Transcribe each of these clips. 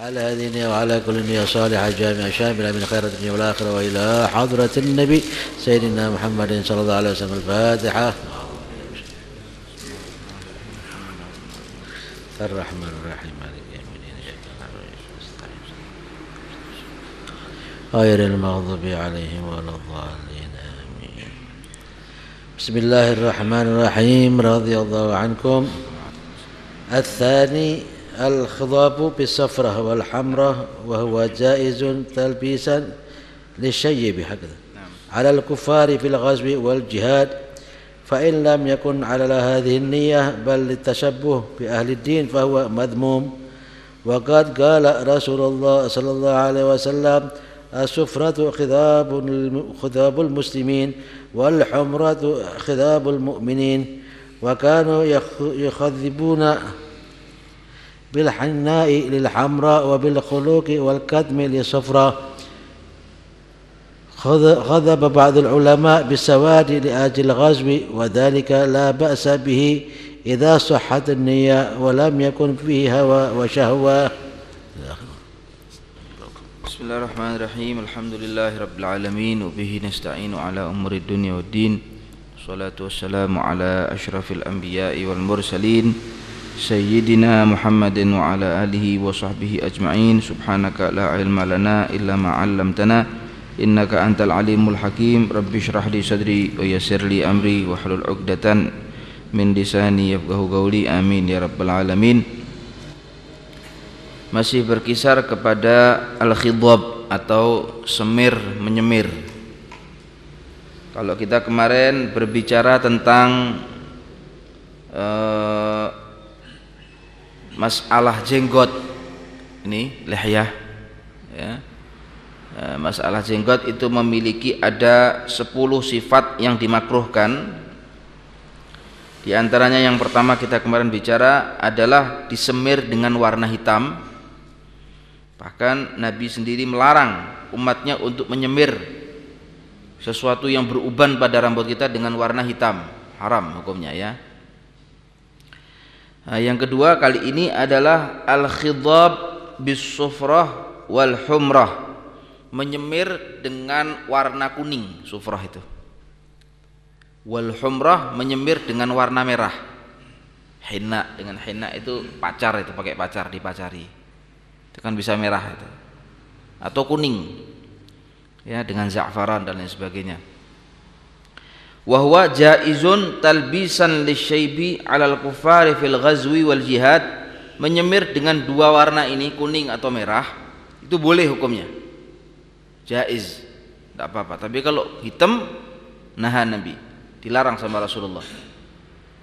على هذه النية وعلى كل نية صالحة جامعة شاملة من خير الدنيا والآخرة وإلى حضرة النبي سيدنا محمد صلى الله عليه وسلم. الفاتحة. الرحمن الرحيم. غير المغضوب عليهم ولا الضالين. آمين. بسم الله الرحمن الرحيم. رضي الله عنكم. الثاني الخضاب بالصفرة والحمرة وهو جائز تلبيسا للشيب هكذا على الكفار في الغزو والجهاد فإن لم يكن على هذه النية بل للتشبه بأهل الدين فهو مذموم. وقد قال رسول الله صلى الله عليه وسلم السفرة خذاب خذاب المسلمين والحمرة خذاب المؤمنين. وكانوا يخذبون بالحناء للحمراء وبالخلوق والكدم للصفراء غضب بعض العلماء بالسواد لأجل الغزو وذلك لا بأس به إذا صحت النية ولم يكن فيه هوى وشهوة بسم الله الرحمن الرحيم. الحمد لله رب العالمين وبه نستعين على أمور الدنيا والدين. والصلاة والسلام على أشرف الأنبياء والمرسلين. سيدنا محمد وعلى آله وصحبه أجمعين سبحانك لا علم لنا إلا ما علمتنا إنك أنت العليم الحكيم رب اشرح لي صدري ويسر لي أمري واحلل عقدة من لساني يفقه قولي آمين يا رب العالمين masih berkisar kepada al-khidab atau semir menyemir kalau kita kemarin berbicara tentang uh, masalah jenggot. Ini lihyah ya. E, masalah jenggot itu memiliki ada 10 sifat yang dimakruhkan. Di antaranya yang pertama kita kemarin bicara adalah disemir dengan warna hitam. Bahkan Nabi sendiri melarang umatnya untuk menyemir sesuatu yang beruban pada rambut kita dengan warna hitam. Haram hukumnya ya yang kedua kali ini adalah al-khidab bis sufrah wal humrah. Menyemir dengan warna kuning sufrah itu. Wal humrah menyemir dengan warna merah. Henna dengan henna itu pacar itu pakai pacar dipacari. Itu kan bisa merah itu. Atau kuning. Ya dengan za'faran dan lain sebagainya wahwa jaizun talbisan lisyaibi alal kufari fil ghazwi wal jihad. Menyemir dengan dua warna ini kuning atau merah itu boleh hukumnya. Jaiz. Tidak apa-apa. Tapi kalau hitam nah Nabi. Dilarang sama Rasulullah.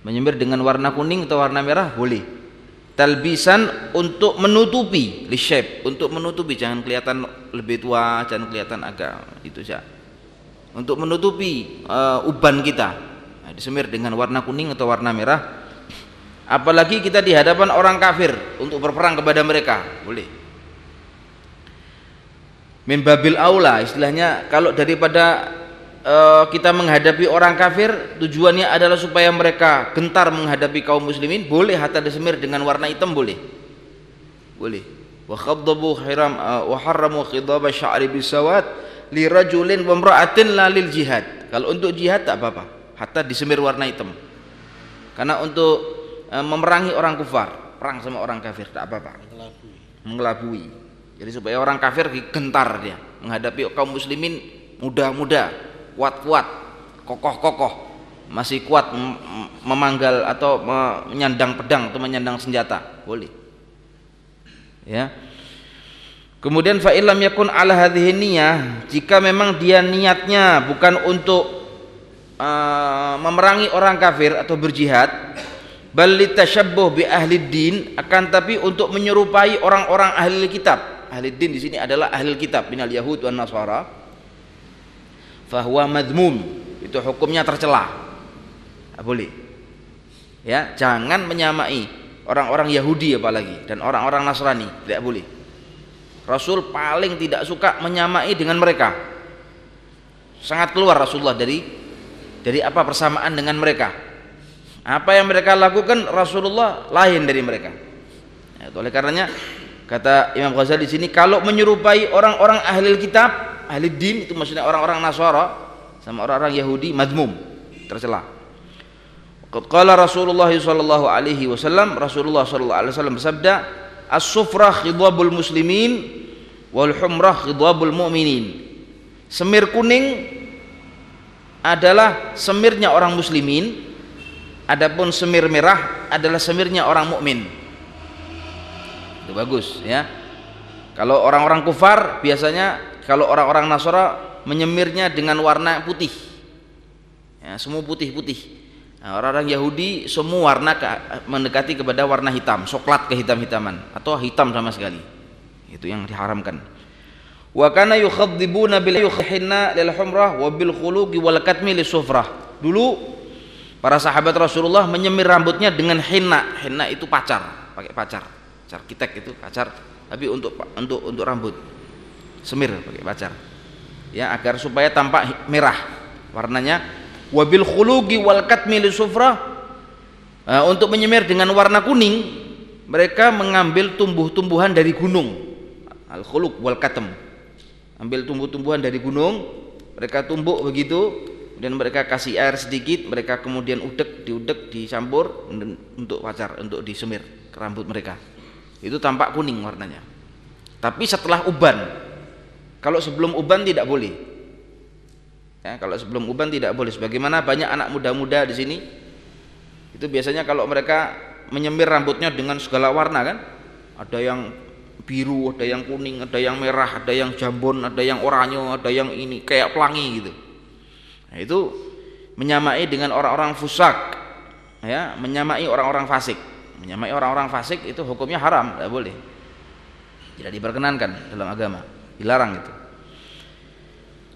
Menyemir dengan warna kuning atau warna merah boleh. Talbisan untuk menutupi lisyaib untuk menutupi. Jangan kelihatan lebih tua jangan kelihatan agak itu saja untuk menutupi uh, uban kita. Nah, disemir dengan warna kuning atau warna merah. Apalagi kita di hadapan orang kafir untuk berperang kepada mereka. Boleh. Mimbabil aula istilahnya kalau daripada uh, kita menghadapi orang kafir tujuannya adalah supaya mereka gentar menghadapi kaum muslimin boleh hatta disemir dengan warna hitam boleh. Boleh. Wa khaddabu hiram uh, wa harramu khidaba sya'ri bisawat li rajulin wa imra'atin la lil jihad. Kalau untuk jihad tak apa-apa, hatta disemir warna hitam. Karena untuk e, memerangi orang kufar, perang sama orang kafir tak apa-apa. Mengelabui. Mengelabui. Jadi supaya orang kafir gentar dia menghadapi kaum muslimin muda-muda, kuat-kuat, kokoh-kokoh, masih kuat memanggal atau menyandang pedang atau menyandang senjata, boleh. Ya. Kemudian fa'ilam yakun ala hadhihi niyah, jika memang dia niatnya bukan untuk uh, memerangi orang kafir atau berjihad, bal litashabbuh bi ahli din, akan tapi untuk menyerupai orang-orang ahli kitab. Ahli din di sini adalah ahli kitab minal yahud wan nasara. Fahuwa madmum, itu hukumnya tercela. Boleh. Ya, jangan menyamai orang-orang Yahudi apalagi dan orang-orang Nasrani, tidak boleh Rasul paling tidak suka menyamai dengan mereka. Sangat keluar Rasulullah dari dari apa persamaan dengan mereka. Apa yang mereka lakukan Rasulullah lain dari mereka. Ya, oleh karenanya kata Imam Ghazali di sini kalau menyerupai orang-orang ahli kitab ahli din itu maksudnya orang-orang Nasara sama orang-orang Yahudi madmum tercela. Qala Rasulullah sallallahu alaihi wasallam Rasulullah sallallahu alaihi wasallam bersabda as-sufrah khidwabul muslimin wal humrah khidwabul mu'minin. Semir kuning adalah semirnya orang muslimin adapun semir merah adalah semirnya orang mukmin. Itu bagus ya. Kalau orang-orang kufar biasanya kalau orang-orang Nasara menyemirnya dengan warna putih. Ya, semua putih-putih Nah, orang-orang Yahudi semua warna ke, mendekati kepada warna hitam, coklat kehitam-hitaman atau hitam sama sekali. Itu yang diharamkan. Wa kana yukhadhibuna bil yukhhinna lil humrah wa bil khuluqi wal katmi lisufrah. Dulu para sahabat Rasulullah menyemir rambutnya dengan hinna. Hinna itu pacar, pakai pacar. Pacar kitek itu pacar, tapi untuk untuk untuk rambut. Semir pakai pacar. Ya, agar supaya tampak merah warnanya wabil khulugi wal katmi sufra nah, untuk menyemir dengan warna kuning mereka mengambil tumbuh-tumbuhan dari gunung. Al khuluk wal ambil tumbuh-tumbuhan dari gunung mereka tumbuk begitu dan mereka kasih air sedikit mereka kemudian udek diudek dicampur untuk pacar untuk disemir ke rambut mereka. Itu tampak kuning warnanya. Tapi setelah uban kalau sebelum uban tidak boleh Ya, kalau sebelum uban tidak boleh. Sebagaimana banyak anak muda-muda di sini itu biasanya kalau mereka menyemir rambutnya dengan segala warna kan, ada yang biru, ada yang kuning, ada yang merah, ada yang jambon, ada yang oranye, ada yang ini kayak pelangi gitu. Nah, itu menyamai dengan orang-orang fusak, ya, menyamai orang-orang fasik. Menyamai orang-orang fasik itu hukumnya haram, tidak boleh. Tidak diperkenankan dalam agama, dilarang itu.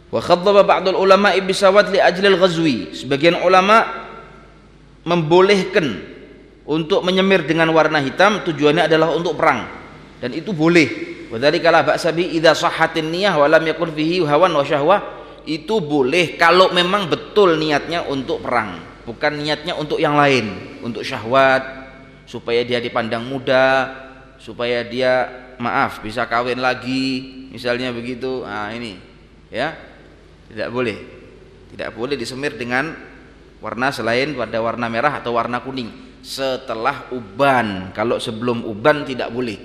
Wa khaddaba ba'dul ulama ibisawat li ajlil ghazwi. Sebagian ulama membolehkan untuk menyemir dengan warna hitam tujuannya adalah untuk perang dan itu boleh. Wadhalika la ba'sa bi idza sahhatin niyah wa lam yakun fihi hawan wa syahwah itu boleh kalau memang betul niatnya untuk perang, bukan niatnya untuk yang lain, untuk syahwat supaya dia dipandang muda, supaya dia maaf bisa kawin lagi, misalnya begitu. Nah, ini ya tidak boleh. Tidak boleh disemir dengan warna selain pada warna merah atau warna kuning. Setelah uban. Kalau sebelum uban tidak boleh.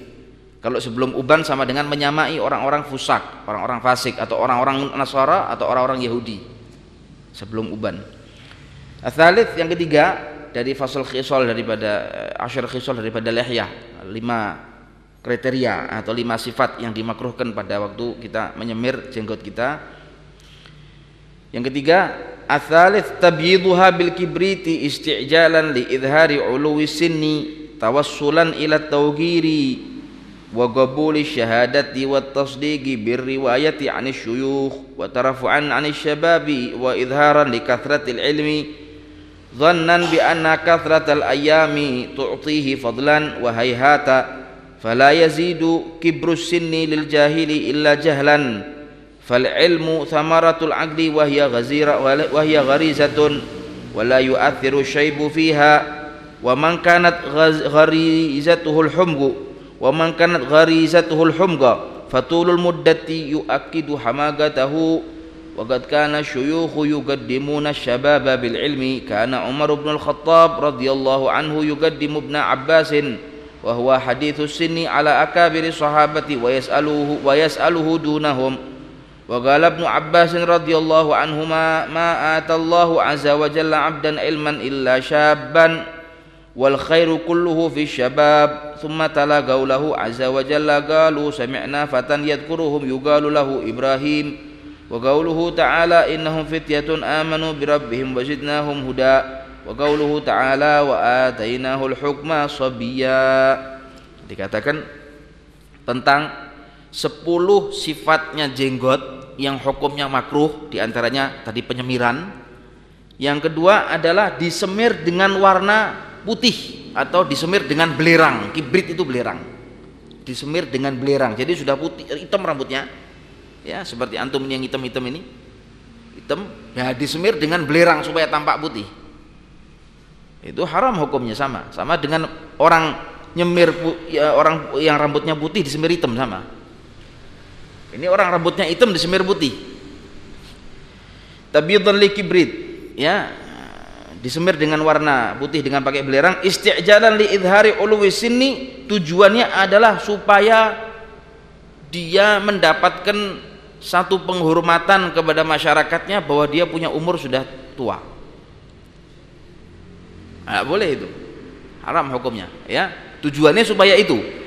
Kalau sebelum uban sama dengan menyamai orang-orang fusak orang-orang fasik atau orang-orang nasara atau orang-orang Yahudi. Sebelum uban. Athalith yang ketiga dari fasal khisol daripada eh, asyar khisol daripada lehyah lima kriteria atau lima sifat yang dimakruhkan pada waktu kita menyemir jenggot kita yang ketiga, atsalits tabyiduha bil kibriti isti'jalan li idhari uluwi sinni tawassulan ila tawgiri wa qabuli syahadati wa tasdiqi bir riwayati 'ani syuyukh wa tarafu'an 'ani syababi wa idharan li kathratil ilmi dhannan bi anna kathratal ayami tu'tihi fadlan wa hayhata fala yazidu kibrus sinni lil jahili illa jahlan فالعلم ثمرة العقل وهي غزيرة وهي غريزة ولا يؤثر الشيب فيها. ومن كانت غريزته الحمق ومن كانت غريزته الحمق فطول المدة يؤكد حماقته. وقد كان الشيوخ يقدمون الشباب بالعلم. كان عمر بن الخطاب رضي الله عنه يقدم ابن عباس وهو حديث السن على أكابر الصحابة ويسأله, ويسأله دونهم. وقال ابن عباس رضي الله عنهما ما آتى الله عز وجل عبدا علما إلا شابا والخير كله في الشباب ثم تلا قوله عز وجل قالوا سمعنا فتى يذكرهم يقال له إبراهيم وقوله تعالى إنهم فتية آمنوا بربهم وزدناهم هدى وقوله تعالى وآتيناه الحكم صبيا dikatakan tentang sepuluh sifatnya jenggot yang hukumnya makruh di antaranya tadi penyemiran. Yang kedua adalah disemir dengan warna putih atau disemir dengan belerang. Kibrit itu belerang. Disemir dengan belerang. Jadi sudah putih hitam rambutnya. Ya seperti antum yang hitam-hitam ini. Hitam ya disemir dengan belerang supaya tampak putih. Itu haram hukumnya sama. Sama dengan orang nyemir ya, orang yang rambutnya putih disemir hitam sama ini orang rambutnya hitam disemir putih. Tabidan li kibrit ya. Disemir dengan warna putih dengan pakai belerang. Isti'jalan li idhari ulwi sini tujuannya adalah supaya dia mendapatkan satu penghormatan kepada masyarakatnya bahwa dia punya umur sudah tua. Nah, boleh itu. Haram hukumnya ya. Tujuannya supaya itu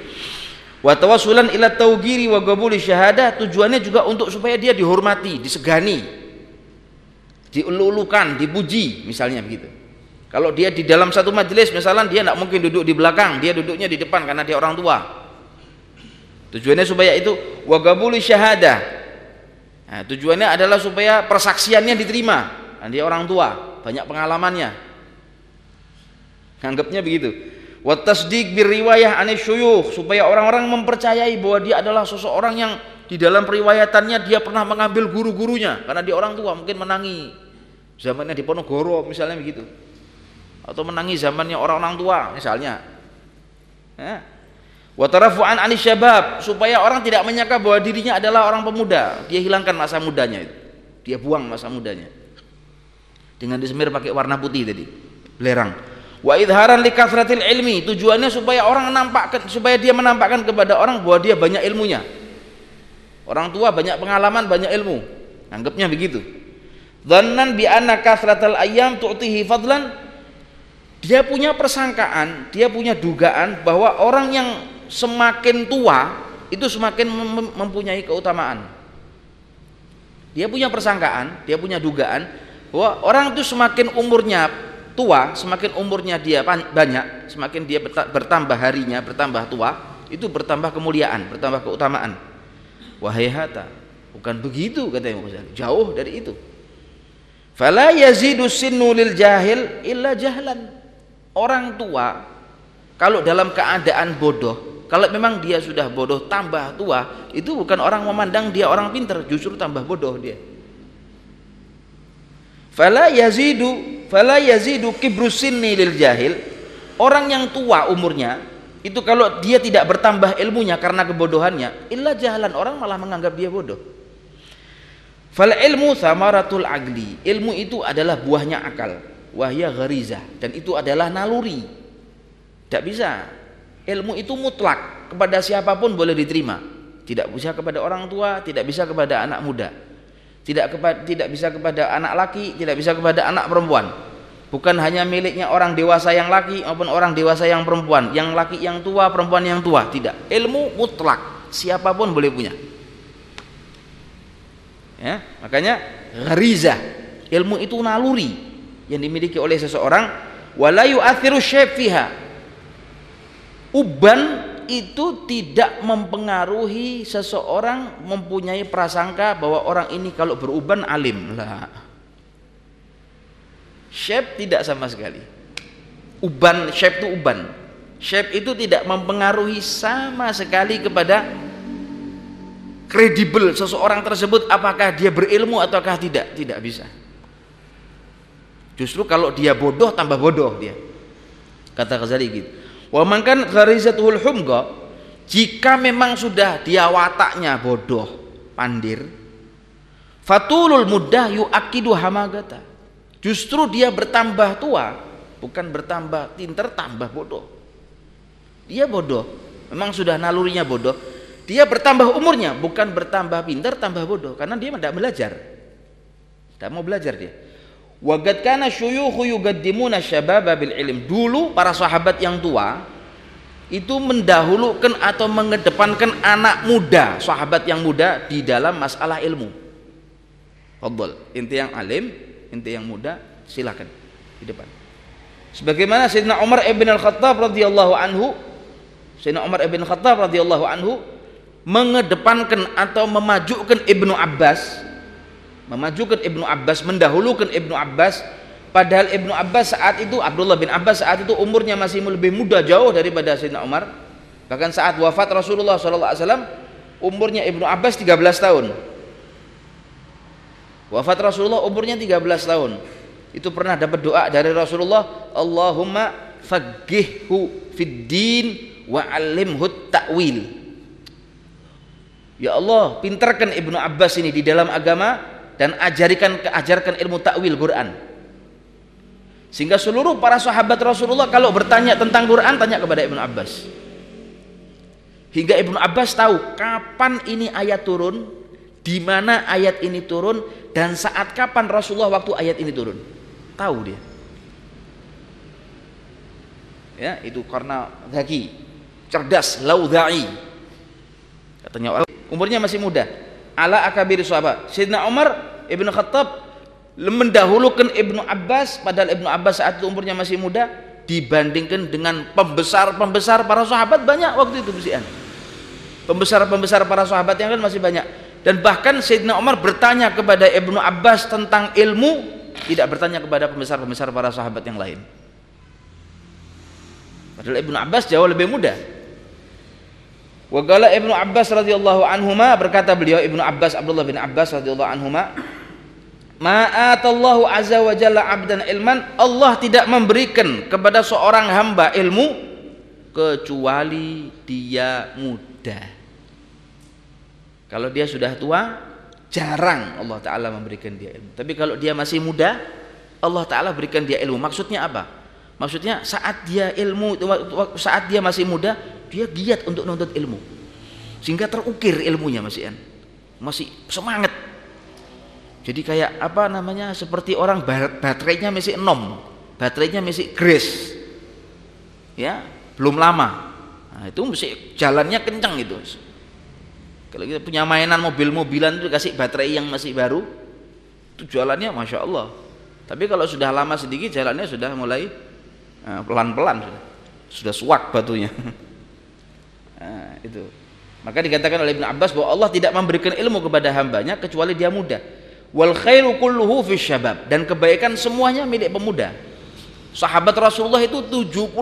wa tawassulan ila taugiri wa gabuli syahadah tujuannya juga untuk supaya dia dihormati disegani diululukan, dipuji misalnya begitu. Kalau dia di dalam satu majelis misalnya dia tidak mungkin duduk di belakang, dia duduknya di depan karena dia orang tua. Tujuannya supaya itu wagabuli syahadah. Nah, tujuannya adalah supaya persaksiannya diterima. Dan dia orang tua, banyak pengalamannya. Anggapnya begitu. Watasdik birriwayah aneh syuyuh supaya orang-orang mempercayai bahwa dia adalah seseorang yang di dalam periwayatannya dia pernah mengambil guru-gurunya. Karena dia orang tua mungkin menangi zamannya di Ponorogo misalnya begitu. Atau menangi zamannya orang-orang tua misalnya. Ya. watarafu'an anis syabab supaya orang tidak menyangka bahwa dirinya adalah orang pemuda. Dia hilangkan masa mudanya itu. Dia buang masa mudanya. Dengan disemir pakai warna putih tadi belerang wa idharan li ilmi tujuannya supaya orang menampakkan supaya dia menampakkan kepada orang bahwa dia banyak ilmunya. Orang tua banyak pengalaman banyak ilmu. Anggapnya begitu. Dhannan bi anna kasratal ayam tu'tihi fadlan. Dia punya persangkaan, dia punya dugaan bahwa orang yang semakin tua itu semakin mem mempunyai keutamaan. Dia punya persangkaan, dia punya dugaan bahwa orang itu semakin umurnya tua, semakin umurnya dia banyak, semakin dia bertambah harinya, bertambah tua, itu bertambah kemuliaan, bertambah keutamaan. Wahai hata, bukan begitu kata Imam Ghazali. Jauh dari itu fala yazidu sinnu lil jahil illa jahlan orang tua kalau dalam keadaan bodoh kalau memang dia sudah bodoh tambah tua itu bukan orang memandang dia orang pinter justru tambah bodoh dia fala yazidu fala yazidu kibru sinni lil jahil orang yang tua umurnya itu kalau dia tidak bertambah ilmunya karena kebodohannya illa jahalan orang malah menganggap dia bodoh Fal ilmu samaratul agli. Ilmu itu adalah buahnya akal. Wahya gharizah dan itu adalah naluri. Tidak bisa. Ilmu itu mutlak kepada siapa pun boleh diterima. Tidak bisa kepada orang tua, tidak bisa kepada anak muda. Tidak kepada tidak bisa kepada anak laki, tidak bisa kepada anak perempuan. Bukan hanya miliknya orang dewasa yang laki maupun orang dewasa yang perempuan, yang laki yang tua, perempuan yang tua, tidak. Ilmu mutlak, siapa pun boleh punya. Ya makanya ghariza ilmu itu naluri yang dimiliki oleh seseorang. Wala yu'athiru fiha. Uban itu tidak mempengaruhi seseorang mempunyai prasangka bahwa orang ini kalau beruban alim. Lah. Shape tidak sama sekali. Uban shape itu uban. Shape itu tidak mempengaruhi sama sekali kepada kredibel seseorang tersebut apakah dia berilmu ataukah tidak. Tidak bisa. Justru kalau dia bodoh tambah bodoh dia. Kata Ghazali gitu wa mangkan gharizatul humga jika memang sudah dia wataknya bodoh pandir fatulul mudah yuakidu hamagata. Justru dia bertambah tua bukan bertambah tinter tambah bodoh. Dia bodoh memang sudah nalurinya bodoh. Dia bertambah umurnya bukan bertambah pintar tambah bodoh. Karena dia tidak belajar. Tidak mau belajar dia wagad kana syuyukhu yugaddimuna syababa bil ilm. Dulu para sahabat yang tua itu mendahulukan atau mengedepankan anak muda sahabat yang muda di dalam masalah ilmu. Fadol inti yang alim inti yang muda silakan di depan. Sebagaimana Sayyidina Umar ibn al-Khattab radhiyallahu anhu Sayyidina Umar ibn al-Khattab radhiyallahu anhu mengedepankan atau memajukan Ibnu Abbas memajukan Ibnu Abbas mendahulukan Ibnu Abbas. Padahal Ibnu Abbas saat itu Abdullah bin Abbas saat itu umurnya masih lebih muda jauh daripada Sayyidina Umar. Bahkan saat wafat Rasulullah SAW umurnya Ibnu Abbas 13 tahun. Wafat Rasulullah umurnya 13 tahun. Itu pernah dapat doa dari Rasulullah Allahumma fagihhu fid din wa alimhu ta'wil. Ya Allah, pintarkan Ibnu Abbas ini di dalam agama dan ajarikan ajarkan ilmu takwil Quran. Sehingga seluruh para sahabat Rasulullah kalau bertanya tentang Quran tanya kepada Ibnu Abbas. Hingga Ibnu Abbas tahu kapan ini ayat turun, di mana ayat ini turun dan saat kapan Rasulullah waktu ayat ini turun. Tahu dia. Ya, itu karena zaki, cerdas, laudai. Katanya umurnya masih muda. Ala akabir sahabat. Sayyidina Umar Ibnu Khattab mendahulukan Ibnu Abbas padahal Ibnu Abbas saat itu umurnya masih muda dibandingkan dengan pembesar-pembesar para sahabat banyak waktu itu pembesar-pembesar para sahabat yang kan masih banyak. Dan bahkan Sayyidina Umar bertanya kepada Ibnu Abbas tentang ilmu tidak bertanya kepada pembesar-pembesar para sahabat yang lain. Padahal Ibnu Abbas jauh lebih muda Wagala Ibnu Abbas radhiyallahu anhuma berkata beliau Ibnu Abbas Abdullah bin Abbas radhiyallahu anhuma Ma'atallahu azza wa jalla abdan ilman Allah tidak memberikan kepada seorang hamba ilmu kecuali dia muda. Kalau dia sudah tua jarang Allah Ta'ala memberikan dia ilmu. Tapi kalau dia masih muda Allah Ta'ala berikan dia ilmu. Maksudnya apa? Maksudnya saat dia ilmu saat dia masih muda dia giat untuk nuntut ilmu. Sehingga terukir ilmunya masih masih semangat. Jadi kayak apa namanya seperti orang baterainya masih enom. Baterainya masih grace. Ya belum lama. Nah, itu mesti jalannya kencang itu kalau kita punya mainan mobil-mobilan itu kasih baterai yang masih baru itu jalannya masya Allah. Tapi kalau sudah lama sedikit jalannya sudah mulai pelan-pelan sudah. Sudah suak batunya. Nah, itu. Maka dikatakan oleh Ibn Abbas bahwa Allah tidak memberikan ilmu kepada hambanya kecuali dia muda. Wal khairu kulluhu fi syabab. Dan kebaikan semuanya milik pemuda. Sahabat Rasulullah itu 70%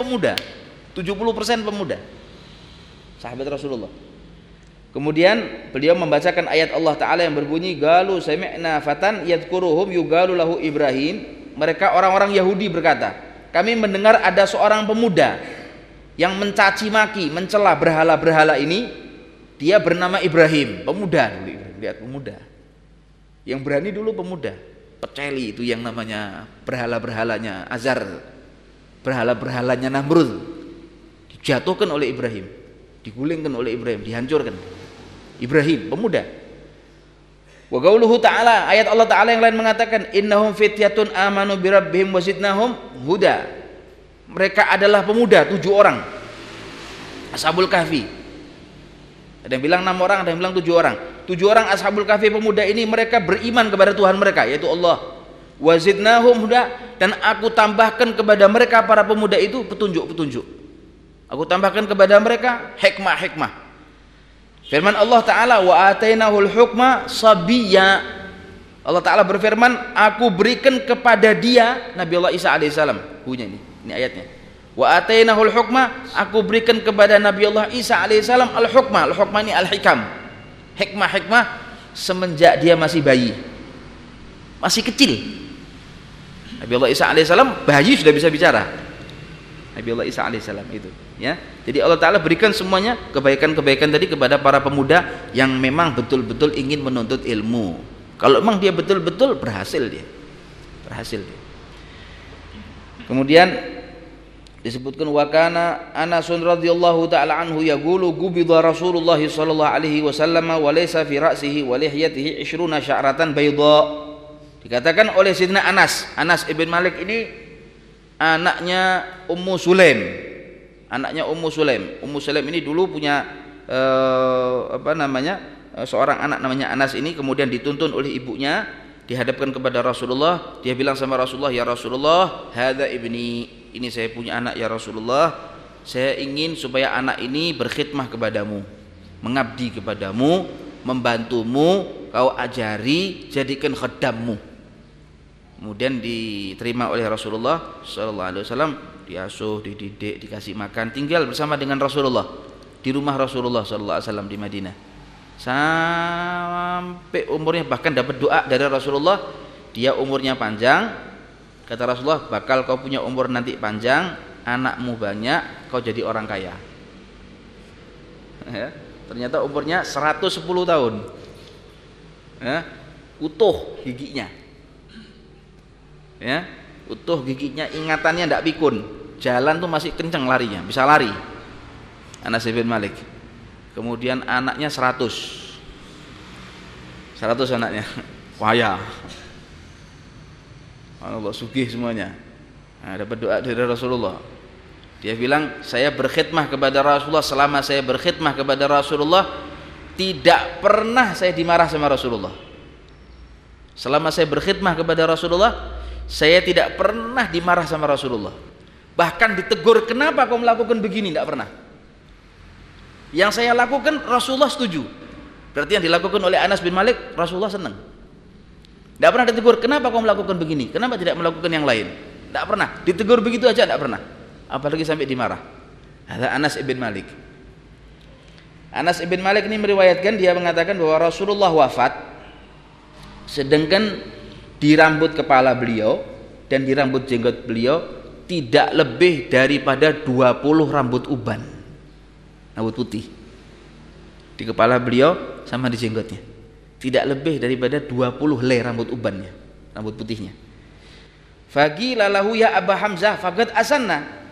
pemuda. 70% pemuda. Sahabat Rasulullah. Kemudian beliau membacakan ayat Allah Ta'ala yang berbunyi galu sami'na fatan yadkuruhum yugalu lahu Ibrahim. Mereka orang-orang Yahudi berkata kami mendengar ada seorang pemuda yang mencaci maki mencela berhala-berhala ini dia bernama Ibrahim pemuda lihat pemuda yang berani dulu pemuda. Peceli itu yang namanya berhala-berhalanya Azar. Berhala-berhalanya Namrud. Dijatuhkan oleh Ibrahim. Digulingkan oleh Ibrahim, dihancurkan. Ibrahim, pemuda. Wa qauluhu ta'ala, ayat Allah Ta'ala yang lain mengatakan, "Innahum fityatun amanu bi rabbihim wazidnahum huda." Mereka adalah pemuda, tujuh orang. Ashabul Kahfi. Ada yang bilang enam orang, ada yang bilang tujuh orang tujuh orang ashabul kahfi pemuda ini mereka beriman kepada Tuhan mereka yaitu Allah wazidnahum huda dan aku tambahkan kepada mereka para pemuda itu petunjuk-petunjuk aku tambahkan kepada mereka hikmah-hikmah firman Allah taala wa atainahul hukma sabiyya. Allah taala berfirman aku berikan kepada dia Nabi Allah Isa alaihissalam punya ini ini ayatnya. Wa atainahul hukma aku berikan kepada Nabi Allah Isa alaihissalam al hukma al hukma ini al hikam hikmah-hikmah semenjak dia masih bayi. Masih kecil. Nabi Allah Isa alaihissalam bayi sudah bisa bicara. Nabi Allah Isa alaihissalam itu ya. Jadi Allah Taala berikan semuanya kebaikan-kebaikan tadi kepada para pemuda yang memang betul-betul ingin menuntut ilmu. Kalau memang dia betul-betul berhasil dia. Berhasil dia. Kemudian disebutkan wakana Anasun radhiyallahu taala anhu yaqulu gubida Rasulullah sallallahu alaihi wasallam wa laysa fi ra'sihi wa lihyatihi 20 sya'ratan bayda. Dikatakan oleh Sayyidina Anas. Anas ibn Malik ini anaknya Ummu Sulaim anaknya Ummu Sulaim. Ummu Sulaim ini dulu punya uh, apa namanya uh, seorang anak namanya Anas ini kemudian dituntun oleh ibunya dihadapkan kepada Rasulullah. Dia bilang sama Rasulullah ya Rasulullah hadza ibni. Ini saya punya anak ya Rasulullah saya ingin supaya anak ini berkhidmah kepadamu mengabdi kepadamu membantumu kau ajari jadikan khadammu. Kemudian diterima oleh Rasulullah sallallahu alaihi wasallam diasuh dididik dikasih makan tinggal bersama dengan Rasulullah di rumah Rasulullah sallallahu alaihi wasallam di Madinah sampai umurnya bahkan dapat doa dari Rasulullah dia umurnya panjang Kata Rasulullah, bakal kau punya umur nanti panjang anakmu banyak, kau jadi orang kaya. Ya, ternyata umurnya 110 tahun. Ya, utuh giginya. Ya, utuh giginya, ingatannya tidak pikun. Jalan tuh masih kencang larinya, bisa lari. Anas bin Malik. Kemudian anaknya 100. 100 anaknya. Kaya. Allah sugih semuanya. Nah, dapat doa dari Rasulullah. Dia bilang, saya berkhidmah kepada Rasulullah selama saya berkhidmah kepada Rasulullah tidak pernah saya dimarah sama Rasulullah. Selama saya berkhidmah kepada Rasulullah, saya tidak pernah dimarah sama Rasulullah. Bahkan ditegur, kenapa kau melakukan begini? Tidak pernah. Yang saya lakukan Rasulullah setuju. Berarti yang dilakukan oleh Anas bin Malik, Rasulullah senang. Tidak pernah ditegur, kenapa kau melakukan begini? Kenapa tidak melakukan yang lain? Tidak pernah. Ditegur begitu aja tidak pernah. Apalagi sampai dimarah. Ada Anas ibn Malik. Anas ibn Malik ini meriwayatkan dia mengatakan bahwa Rasulullah wafat sedangkan di rambut kepala beliau dan di rambut jenggot beliau tidak lebih daripada 20 rambut uban. Rambut putih. Di kepala beliau sama di jenggotnya. Tidak lebih daripada 20 helai rambut ubannya rambut putihnya. Fagi lalahu ya Aba Hamzah fagad asanna.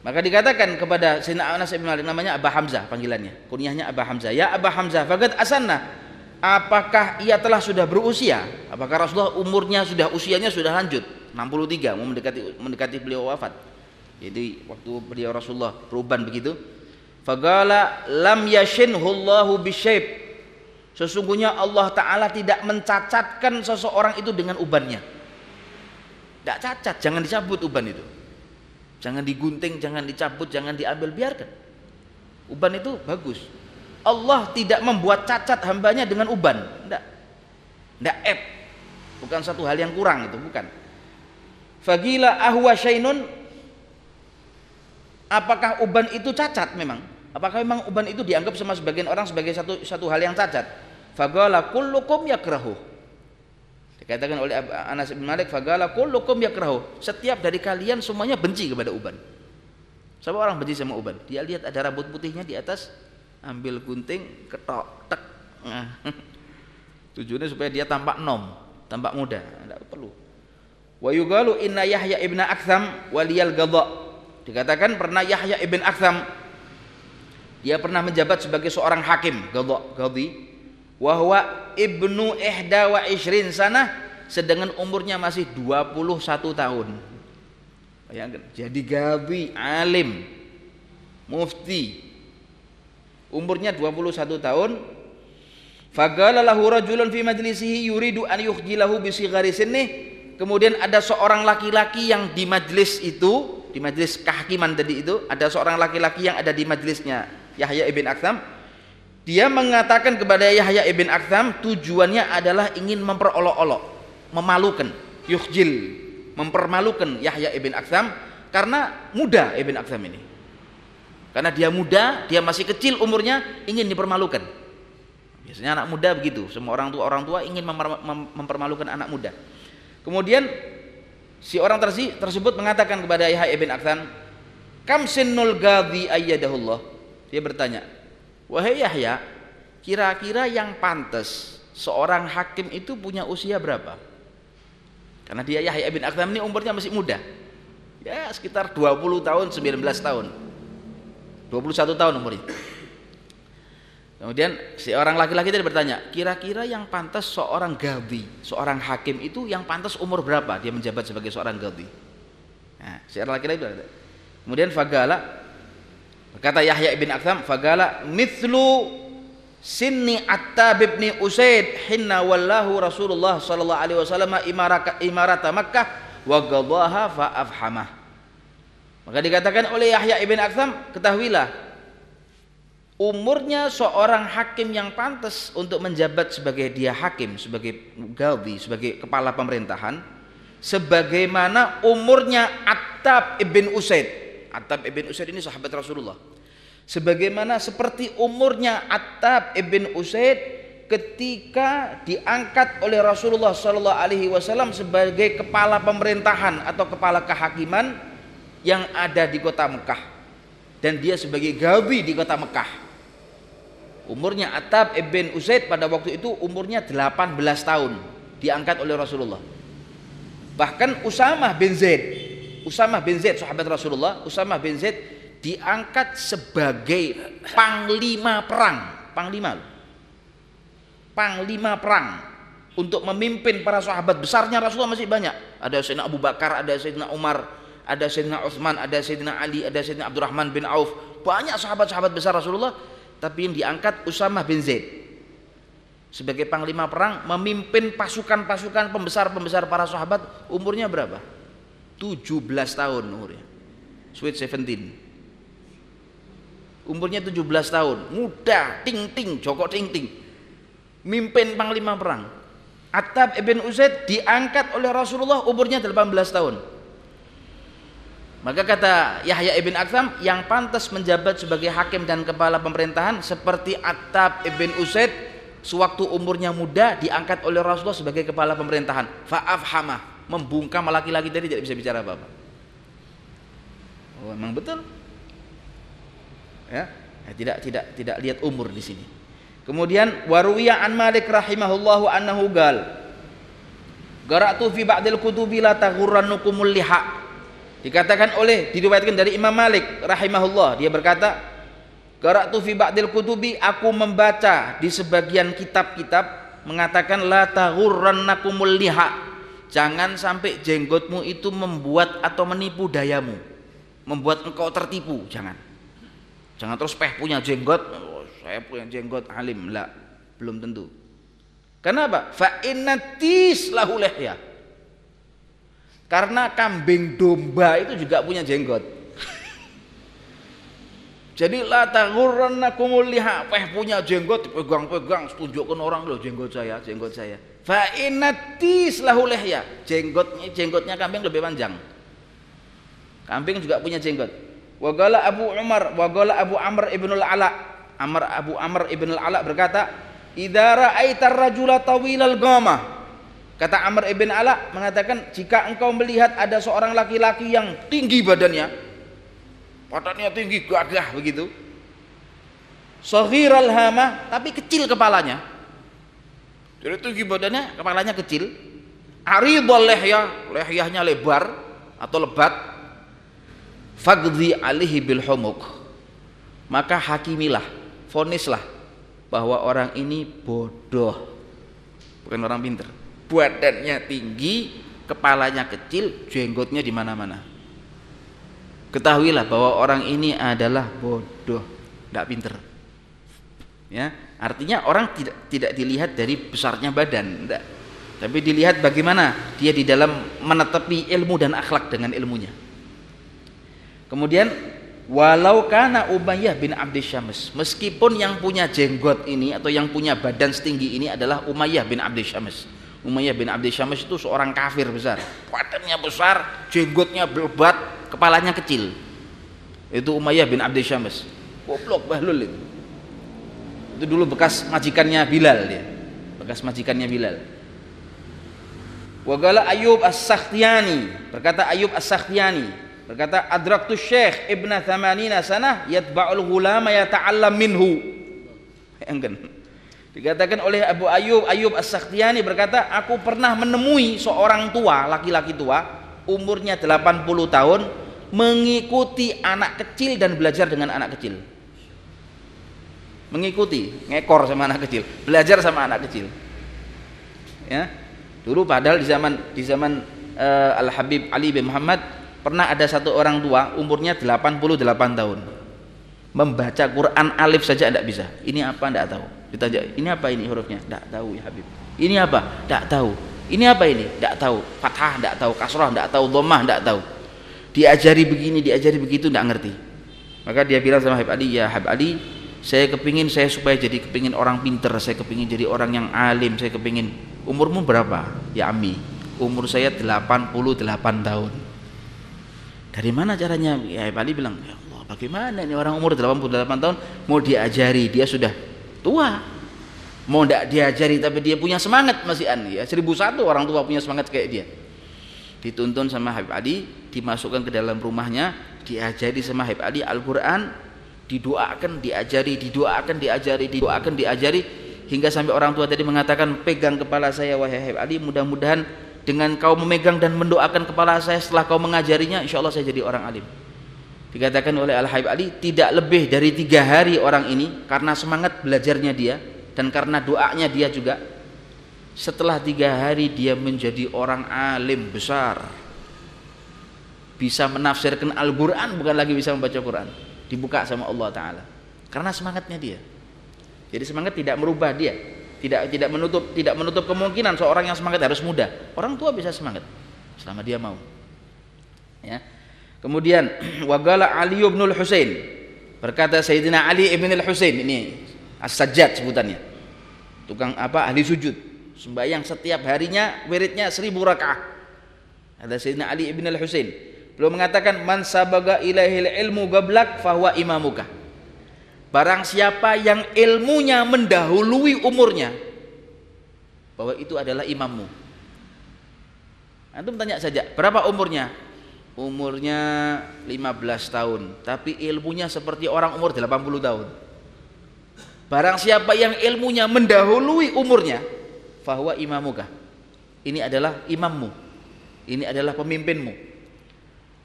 Maka dikatakan kepada Sayyidina Anas bin Malik namanya Aba Hamzah panggilannya kunyahnya Aba Hamzah. Ya Aba Hamzah fagad asanna. Apakah ia telah sudah berusia? Apakah Rasulullah umurnya sudah usianya sudah lanjut 63 mau mendekati mendekati beliau wafat jadi waktu beliau Rasulullah perubahan begitu fagala lam yashinhullahu bisyayb Sesungguhnya Allah Ta'ala tidak mencacatkan seseorang itu dengan ubannya. Tidak cacat, jangan dicabut uban itu. Jangan digunting, jangan dicabut, jangan diambil, biarkan. Uban itu bagus. Allah tidak membuat cacat hambanya dengan uban. Tidak. Tidak eb. Bukan satu hal yang kurang itu, bukan. Fagila ahwa syainun. Apakah uban itu cacat memang? Apakah memang uban itu dianggap sama sebagian orang sebagai satu satu hal yang cacat? fagala kullukum yakrahu. Dikatakan oleh Anas bin Malik fagala kullukum yakrahu. Setiap dari kalian semuanya benci kepada uban. Siapa orang benci sama uban? Dia lihat ada rambut putihnya di atas ambil gunting ketok tek. Nah. tujuannya supaya dia tampak nom tampak muda. Tidak perlu wa yugalu inna Yahya ibn Aktham waliyal gadha. Dikatakan pernah Yahya ibn Aktham dia pernah menjabat sebagai seorang hakim gadha gadhi. Wahwa ibnu ihda wa ishrin sana sedangkan umurnya masih 21 tahun. Bayangkan jadi gabi alim mufti. Umurnya 21 tahun. Fagala lahu rajulun fi majlisihi yuridu an yukhjilahu bi sighari sinni kemudian ada seorang laki-laki yang di majlis itu di majlis kehakiman tadi itu ada seorang laki-laki yang ada di majlisnya Yahya ibn Aktham dia mengatakan kepada Yahya ibn Aktham tujuannya adalah ingin memperolok-olok, memalukan, yukhjil, mempermalukan Yahya ibn Aktham karena muda ibn Aktham ini. Karena dia muda, dia masih kecil umurnya, ingin dipermalukan. Biasanya anak muda begitu, semua orang tua orang tua ingin mempermalukan anak muda. Kemudian si orang tersebut mengatakan kepada Yahya ibn Aktham, "Kam sinnul ghadhi ayyadahullah?" Dia bertanya, Wahai Yahya, kira-kira yang pantas seorang hakim itu punya usia berapa? Karena dia Yahya bin Akhdam ini umurnya masih muda. Ya, sekitar 20 tahun, 19 tahun. 21 tahun umurnya. Kemudian si orang laki-laki tadi bertanya, kira-kira yang pantas seorang gabi, seorang hakim itu yang pantas umur berapa dia menjabat sebagai seorang gabi? Nah, si orang laki-laki berkata. Kemudian Fagala Kata Yahya ibn Aktham, fagala mithlu sinni Attab ibn Usaid hinna wallahu Rasulullah sallallahu alaihi wasallam imarata Makkah wa qadaha fa afhamah. Maka dikatakan oleh Yahya ibn Aktham, ketahuilah umurnya seorang hakim yang pantas untuk menjabat sebagai dia hakim, sebagai galdi, sebagai kepala pemerintahan sebagaimana umurnya Attab ibn Usaid. Attab ibn Usaid ini sahabat Rasulullah. Sebagaimana seperti umurnya Attab ibn Usaid ketika diangkat oleh Rasulullah Sallallahu Alaihi Wasallam sebagai kepala pemerintahan atau kepala kehakiman yang ada di kota Mekah. Dan dia sebagai gawi di kota Mekah umurnya Atab ibn Usaid pada waktu itu umurnya 18 tahun diangkat oleh Rasulullah. Bahkan Usamah bin Zaid Usamah bin Zaid sahabat Rasulullah Usamah bin Zaid diangkat sebagai panglima perang panglima panglima perang untuk memimpin para sahabat besarnya Rasulullah masih banyak. Ada Sayyidina Abu Bakar ada Sayyidina Umar ada Sayyidina Utsman ada Sayyidina Ali ada Sayyidina Abdurrahman bin Auf. Banyak sahabat-sahabat besar Rasulullah tapi yang diangkat Usamah bin Zaid. Sebagai panglima perang memimpin pasukan-pasukan pembesar-pembesar para sahabat umurnya berapa? 17 tahun umurnya. Sweet 17 umurnya 17 tahun. Muda ting ting joko ting ting mimpin panglima perang. Attab ibn Uzaid diangkat oleh Rasulullah umurnya 18 tahun. Maka kata Yahya ibn Aktham yang pantas menjabat sebagai hakim dan kepala pemerintahan seperti Attab ibn Uzaid sewaktu umurnya muda diangkat oleh Rasulullah sebagai kepala pemerintahan. Fa'afhamah, membungkam laki-laki tadi tidak bisa bicara apa-apa. Oh, memang betul. Ya, ya tidak tidak tidak lihat umur di sini. Kemudian waruwiya an Malik rahimahullahu annahu gal. Gara'tu fi ba'dil kutubi la taghurrannukumul liha. Dikatakan oleh diriwayatkan dari Imam Malik rahimahullah dia berkata Gara'tu fi ba'dil kutubi aku membaca di sebagian kitab-kitab mengatakan la taghurrannakumul liha. Jangan sampai jenggotmu itu membuat atau menipu dayamu. Membuat engkau tertipu, jangan. Jangan terus peh punya jenggot, saya punya jenggot alim lah belum tentu kenapa fa innatis lahu lihya karena kambing domba itu juga punya jenggot. Jadi la taghurrannakumul liha. Peh punya jenggot pegang-pegang tunjukkan orang loh jenggot saya jenggot saya. Fa innatis lahu jenggotnya jenggotnya kambing lebih panjang. Kambing juga punya jenggot. Wagala Abu Umar wagala Abu Amr ibnul Ala. Amr Abu Amr ibn al-Ala berkata, "Idza ra'aitar rajula tawilal ghamah." Kata Amr ibn Ala mengatakan, "Jika engkau melihat ada seorang laki-laki yang tinggi badannya, badannya tinggi gagah begitu, Sahir hama tapi kecil kepalanya. Jadi tinggi badannya, kepalanya kecil. Aridul lehya, lehyahnya lebar atau lebat. Fagdhi alihi bil humuk. Maka hakimilah fonislah bahwa orang ini bodoh bukan orang pinter badannya tinggi kepalanya kecil jenggotnya di mana-mana. Ketahuilah bahwa orang ini adalah bodoh tidak pinter. Ya artinya orang tidak tidak dilihat dari besarnya badan enggak tapi dilihat bagaimana dia di dalam menetepi ilmu dan akhlak dengan ilmunya. Kemudian Walau karena Umayyah bin Abdi Syams, meskipun yang punya jenggot ini atau yang punya badan setinggi ini adalah Umayyah bin Abdi Syams. Umayyah bin Abdi Syams itu seorang kafir besar. Badannya besar, jenggotnya lebat, kepalanya kecil. Itu Umayyah bin Abdi Syams. Goblok bahlul itu. Itu dulu bekas majikannya Bilal dia. Bekas majikannya Bilal. Wagala Ayub As-Sakhtiyani, berkata Ayub As-Sakhtiyani, Berkata adraktu Syekh Ibn Thamanina sanah yatba'ul ghulama yata'allam minhu. Bayangkan. Dikatakan oleh Abu Ayub Ayub As-Sakhtiyani berkata, "Aku pernah menemui seorang tua, laki-laki tua, umurnya 80 tahun mengikuti anak kecil dan belajar dengan anak kecil." Mengikuti, ngekor sama anak kecil, belajar sama anak kecil. Ya. Dulu padahal di zaman di zaman uh, Al Habib Ali bin Muhammad pernah ada satu orang tua umurnya 88 tahun membaca Quran alif saja tidak bisa ini apa tidak tahu ditanya ini apa ini hurufnya? Tidak tahu ya Habib. Ini apa? Tidak tahu. Ini apa ini? Tidak tahu. Fathah? Tidak tahu. Kasrah? Tidak tahu. Dhammah tidak tahu. Diajari begini diajari begitu? Tidak ngerti. Maka dia bilang sama Habib Ali ya Habib Ali saya kepingin saya supaya jadi kepingin orang pinter saya kepingin jadi orang yang alim saya kepingin. Umurmu berapa? Ya Ami umur saya 88 tahun. Dari mana caranya? Ya Ali bilang, ya Allah bagaimana ini orang umur 88 tahun? Mau diajari, dia sudah tua. Mau tidak diajari tapi dia punya semangat masih an ya. Seribu satu orang tua punya semangat kayak dia. Dituntun sama Habib Ali dimasukkan ke dalam rumahnya diajari sama Habib Ali Al-Quran didoakan diajari didoakan diajari didoakan diajari hingga sampai orang tua tadi mengatakan pegang kepala saya wahai Habib Ali mudah-mudahan dengan kau memegang dan mendoakan kepala saya setelah kau mengajarinya insya Allah saya jadi orang alim dikatakan oleh Al Habib Ali tidak lebih dari tiga hari orang ini karena semangat belajarnya dia dan karena doanya dia juga. Setelah tiga hari dia menjadi orang alim besar. Bisa menafsirkan Al-Quran bukan lagi bisa membaca Quran. Dibuka sama Allah Ta'ala. Karena semangatnya dia. Jadi semangat tidak merubah dia. Tidak tidak menutup tidak menutup kemungkinan seorang yang semangat harus muda orang tua bisa semangat selama dia mau. Ya Kemudian wagala Ali bin Husain berkata Sayyidina Ali al Husain ini as-sajjad sebutannya. Tukang apa? Ahli sujud. Sembahyang setiap harinya wiridnya seribu rakaat. Ada Sayyidina Ali al Husain. Beliau mengatakan man sabaga ilahil ilmu gablak fahuwa imamuka. Barang siapa yang ilmunya mendahului umurnya bahwa itu adalah imammu. Antum tanya saja, berapa umurnya? Umurnya 15 tahun tapi ilmunya seperti orang umur 80 tahun. Barang siapa yang ilmunya mendahului umurnya fahuwa imamuka. Ini adalah imammu. Ini adalah pemimpinmu.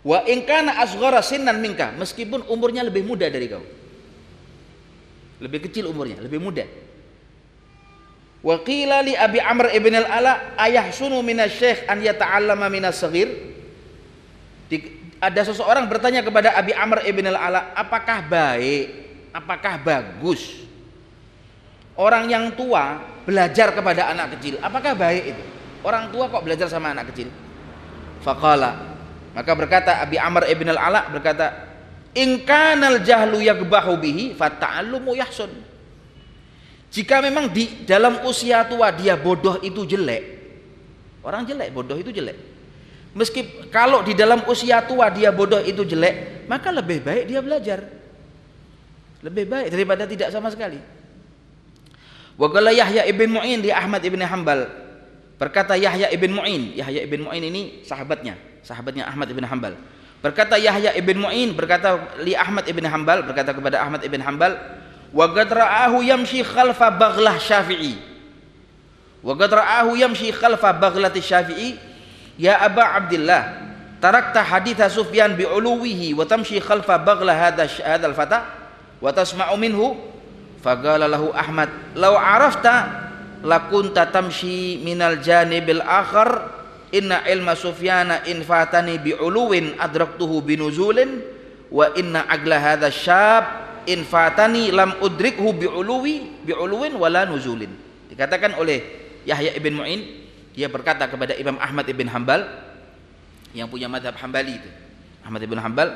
Wa ingkana asghara sinnan minka meskipun umurnya lebih muda dari kau. Lebih kecil umurnya lebih muda. Wa qila li abi amr ibn al-ala ayahsunu minasy an yata'allama minas saghir ada seseorang bertanya kepada Abi Amr ibn al-Ala, apakah baik, apakah bagus orang yang tua belajar kepada anak kecil? Apakah baik itu? Orang tua kok belajar sama anak kecil? Faqala maka berkata Abi Amr ibn al-Ala berkata, "In kanal jahlu yagbahu bihi fata'allumu yahsun." Jika memang di dalam usia tua dia bodoh itu jelek, orang jelek, bodoh itu jelek Meski kalau di dalam usia tua dia bodoh itu jelek, maka lebih baik dia belajar. Lebih baik daripada tidak sama sekali. Wa Yahya ibn Mu'in di Ahmad ibn Hambal. Berkata Yahya ibn Mu'in, Yahya ibn Mu'in ini sahabatnya, sahabatnya Ahmad ibn Hambal. Berkata Yahya ibn Mu'in, berkata li Ahmad ibn Hambal, berkata kepada Ahmad ibn Hambal, wa qad ra'ahu yamshi khalfa baghlah Syafi'i. Wa ra'ahu yamshi khalfa baghlati Syafi'i Ya Aba Abdullah tarakta haditha Sufyan bi'uluwihi wa tamshi khalfa baghla hadha hadzal fata wa tasma'u minhu faqala lahu Ahmad law arafta lakunta tamshi minal janibil akhar inna ilma Sufyana in fatani bi'uluwin adraktuhu binuzulin wa inna agla hadha syab in fatani lam udrikhu bi'uluwi bi'uluwin wala nuzulin. Dikatakan oleh Yahya ibn Mu'in dia berkata kepada Imam Ahmad ibn Hambal yang punya madhab Hambali itu Ahmad ibn Hambal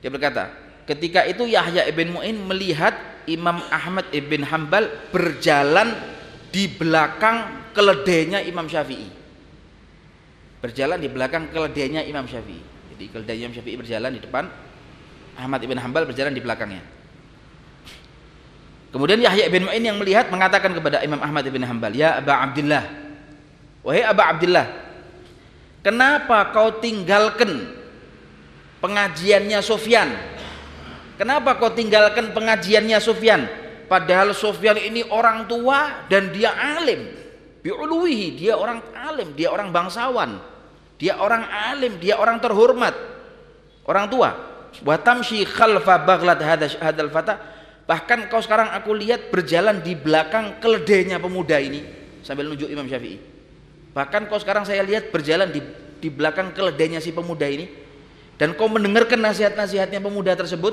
dia berkata ketika itu Yahya ibn Mu'in melihat Imam Ahmad ibn Hambal berjalan di belakang keledainya Imam Syafi'i. Berjalan di belakang keledainya Imam Syafi'i. Jadi keledai Imam Syafi'i berjalan di depan Ahmad ibn Hambal berjalan di belakangnya. Kemudian Yahya ibn Mu'in yang melihat mengatakan kepada Imam Ahmad ibn Hambal ya Aba Abdullah Wahai Aba Abdullah, kenapa kau tinggalkan pengajiannya Sofyan? Kenapa kau tinggalkan pengajiannya Sofyan? Padahal Sofyan ini orang tua dan dia alim. Bi'uluwihi, dia orang alim, dia orang bangsawan. Dia orang alim, dia orang terhormat. Orang tua. Wa tamshi khalfa baglat hadal fata. Bahkan kau sekarang aku lihat berjalan di belakang keledainya pemuda ini sambil nunjuk Imam Syafi'i. Bahkan kau sekarang saya lihat berjalan di, di belakang keledainya si pemuda ini dan kau mendengarkan nasihat-nasihatnya pemuda tersebut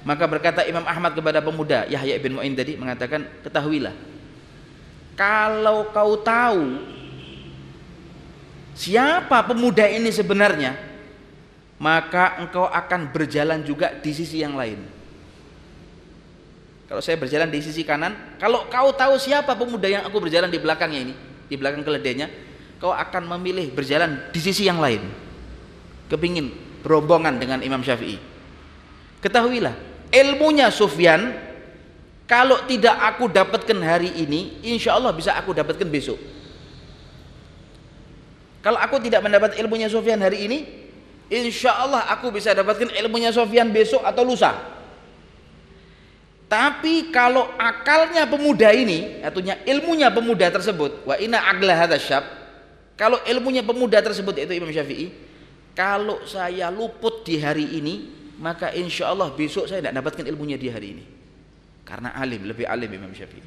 maka berkata Imam Ahmad kepada pemuda Yahya bin Mu'in tadi mengatakan ketahuilah kalau kau tahu siapa pemuda ini sebenarnya maka engkau akan berjalan juga di sisi yang lain. Kalau saya berjalan di sisi kanan kalau kau tahu siapa pemuda yang aku berjalan di belakangnya ini di belakang keledainya kau akan memilih berjalan di sisi yang lain. Kepingin berombongan dengan Imam Syafi'i. Ketahuilah ilmunya Sufyan kalau tidak aku dapatkan hari ini insya Allah bisa aku dapatkan besok. Kalau aku tidak mendapat ilmunya Sufyan hari ini insya Allah aku bisa dapatkan ilmunya Sofyan besok atau lusa tapi kalau akalnya pemuda ini artinya ilmunya pemuda tersebut wa ina agla hadasyab kalau ilmunya pemuda tersebut yaitu Imam Syafi'i kalau saya luput di hari ini maka insya Allah besok saya tidak dapatkan ilmunya di hari ini. Karena alim lebih alim Imam Syafi'i.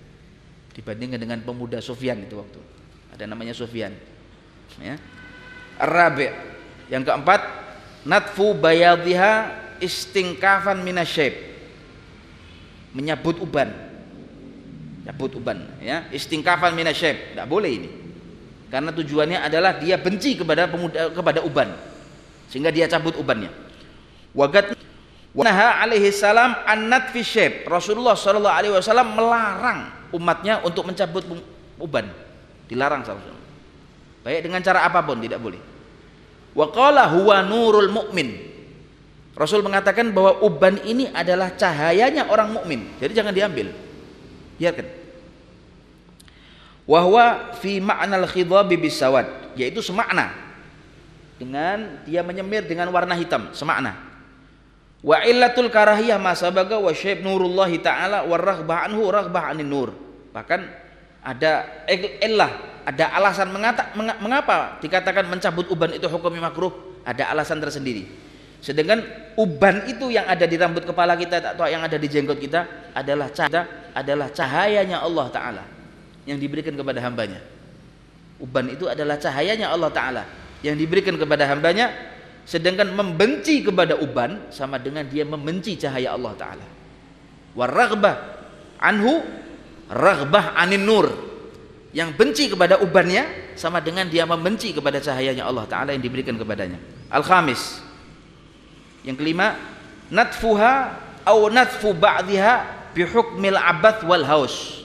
Dibandingkan dengan pemuda Sofyan itu waktu. Ada namanya Sofyan ya. Rabi. Yang keempat natfu bayadhiha istingkafan minasyib menyabut uban nyabut uban ya istingkafan minasyib tidak boleh ini karena tujuannya adalah dia benci kepada pemuda kepada uban sehingga dia cabut ubannya wagat Naha alaihi salam annat fi syib. Rasulullah sallallahu alaihi wasallam melarang umatnya untuk mencabut uban. Dilarang sallallahu Baik dengan cara apa pun tidak boleh. Wa qala huwa nurul mu'min. Rasul mengatakan bahwa uban ini adalah cahayanya orang mukmin. Jadi jangan diambil. Biarkan. Wahwa fi ma'nal khidhabi bisawad, yaitu semakna dengan dia menyemir dengan warna hitam, semakna. Wa illatul karahiyah ma sabaga wa syaib nurullahi ta'ala warraghbah anhu raghbah anin nur. Bahkan ada illah ada alasan mengata, mengapa dikatakan mencabut uban itu hukumnya makruh ada alasan tersendiri sedangkan uban itu yang ada di rambut kepala kita atau yang ada di jenggot kita adalah cahaya adalah cahayanya Allah Ta'ala yang diberikan kepada hambanya. Uban itu adalah cahayanya Allah Ta'ala yang diberikan kepada hambanya sedangkan membenci kepada uban sama dengan dia membenci cahaya Allah Ta'ala. Warraghbah anhu raghbah anin nur. Yang benci kepada ubannya sama dengan dia membenci kepada cahayanya Allah Ta'ala yang diberikan kepadanya. Al-Khamis yang kelima natfuha au natfu ba'dhiha bihukmil abath wal haus.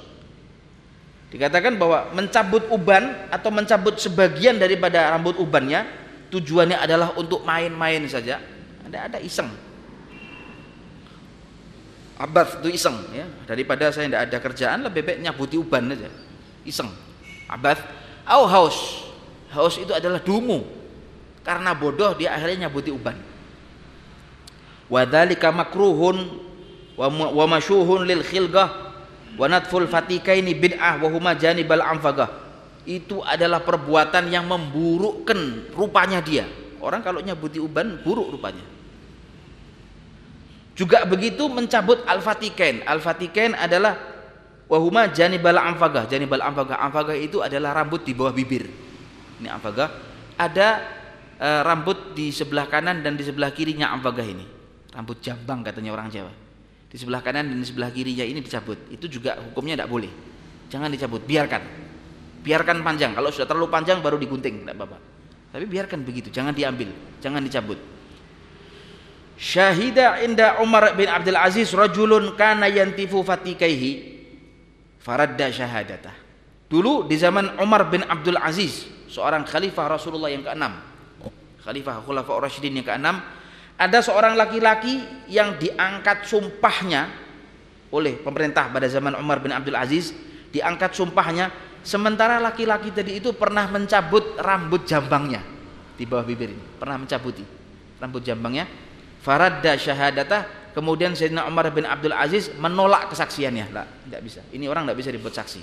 Dikatakan bahwa mencabut uban atau mencabut sebagian daripada rambut ubannya tujuannya adalah untuk main-main saja. Ada ada iseng. Abath itu iseng ya. Daripada saya tidak ada kerjaan lebih baik nyabuti uban saja. Iseng. Abath au haus. Haus itu adalah dungu. Karena bodoh dia akhirnya nyabuti uban wadzalika makruhun wa masyuhun lil khilgah wa natful fatikaini bid'ah wa huma janibal amfagah itu adalah perbuatan yang memburukkan rupanya dia. Orang kalau nyabuti uban buruk rupanya. Juga begitu mencabut al-fatikain. Al-fatikain adalah wahuma janibal amfagah janibal amfagah amfagah itu adalah rambut di bawah bibir. Ini amfagah ada e, rambut di sebelah kanan dan di sebelah kirinya amfagah ini rambut jambang katanya orang Jawa. Di sebelah kanan dan di sebelah kirinya ini dicabut. Itu juga hukumnya tidak boleh. Jangan dicabut biarkan. Biarkan panjang. Kalau sudah terlalu panjang baru digunting tidak apa-apa. Tapi biarkan begitu jangan diambil jangan dicabut. Syahida inda Umar bin Abdul Aziz rajulun kana yantifu fatikaihi faradda syahadatah. Dulu di zaman Umar bin Abdul Aziz seorang khalifah Rasulullah yang keenam khalifah khulafa Rasyidin yang keenam ada seorang laki-laki yang diangkat sumpahnya oleh pemerintah pada zaman Umar bin Abdul Aziz diangkat sumpahnya sementara laki-laki tadi itu pernah mencabut rambut jambangnya di bawah bibir ini. Pernah mencabuti rambut jambangnya. Faradda syahadatah kemudian Sayyidina Umar bin Abdul Aziz menolak kesaksiannya. Lah tidak bisa. Ini orang tidak bisa dibuat saksi.